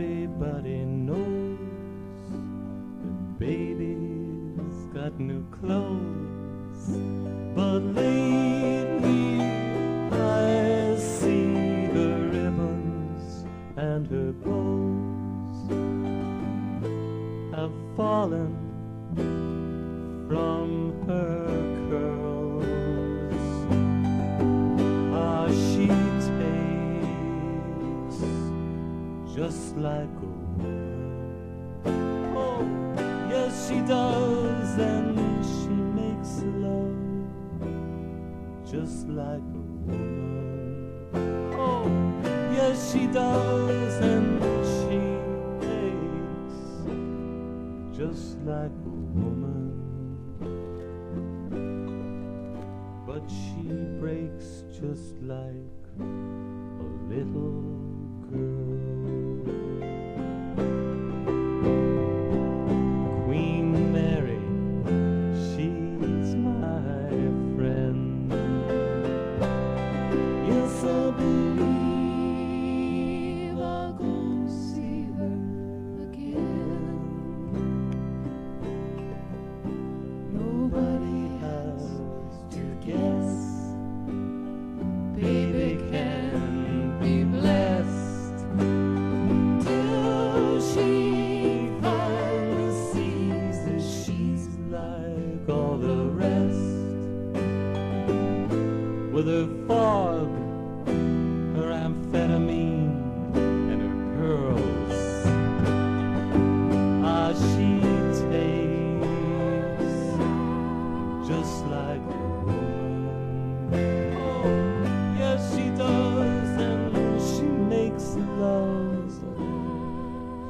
Everybody knows the baby's got new clothes, but lately I see the ribbons and her bows have fallen from her just like a woman. Oh, yes, she does, and she makes love just like a woman. Oh, yes, she does, and she takes just like a woman. But she breaks just like a little girl.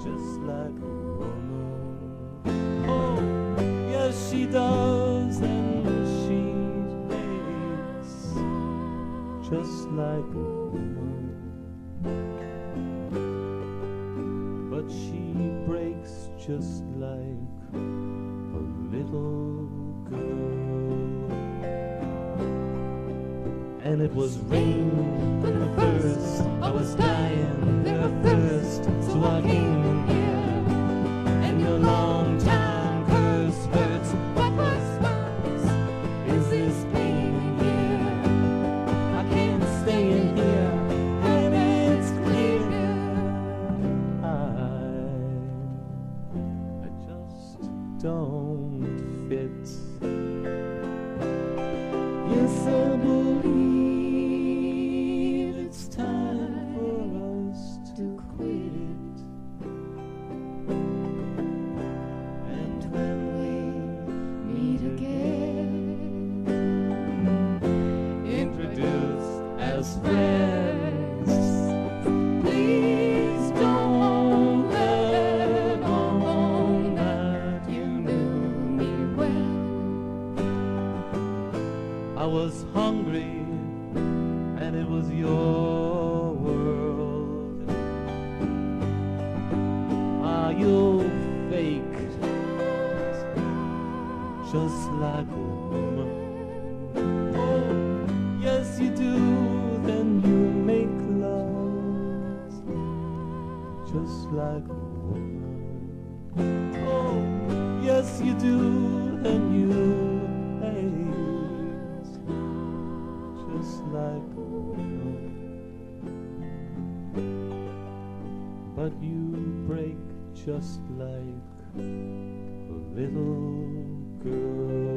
Just like a woman. Oh, yes, she does, and she makes just like a woman. But she breaks just like a little girl. And it was rain when the first I was dying of thirst, so I came don't was hungry, and it was your world. Ah, you fake, just like a woman. Oh, yes, you do. Then you make love, just like a woman. Oh, yes, you do. And you just like woman. But you break just like a little girl.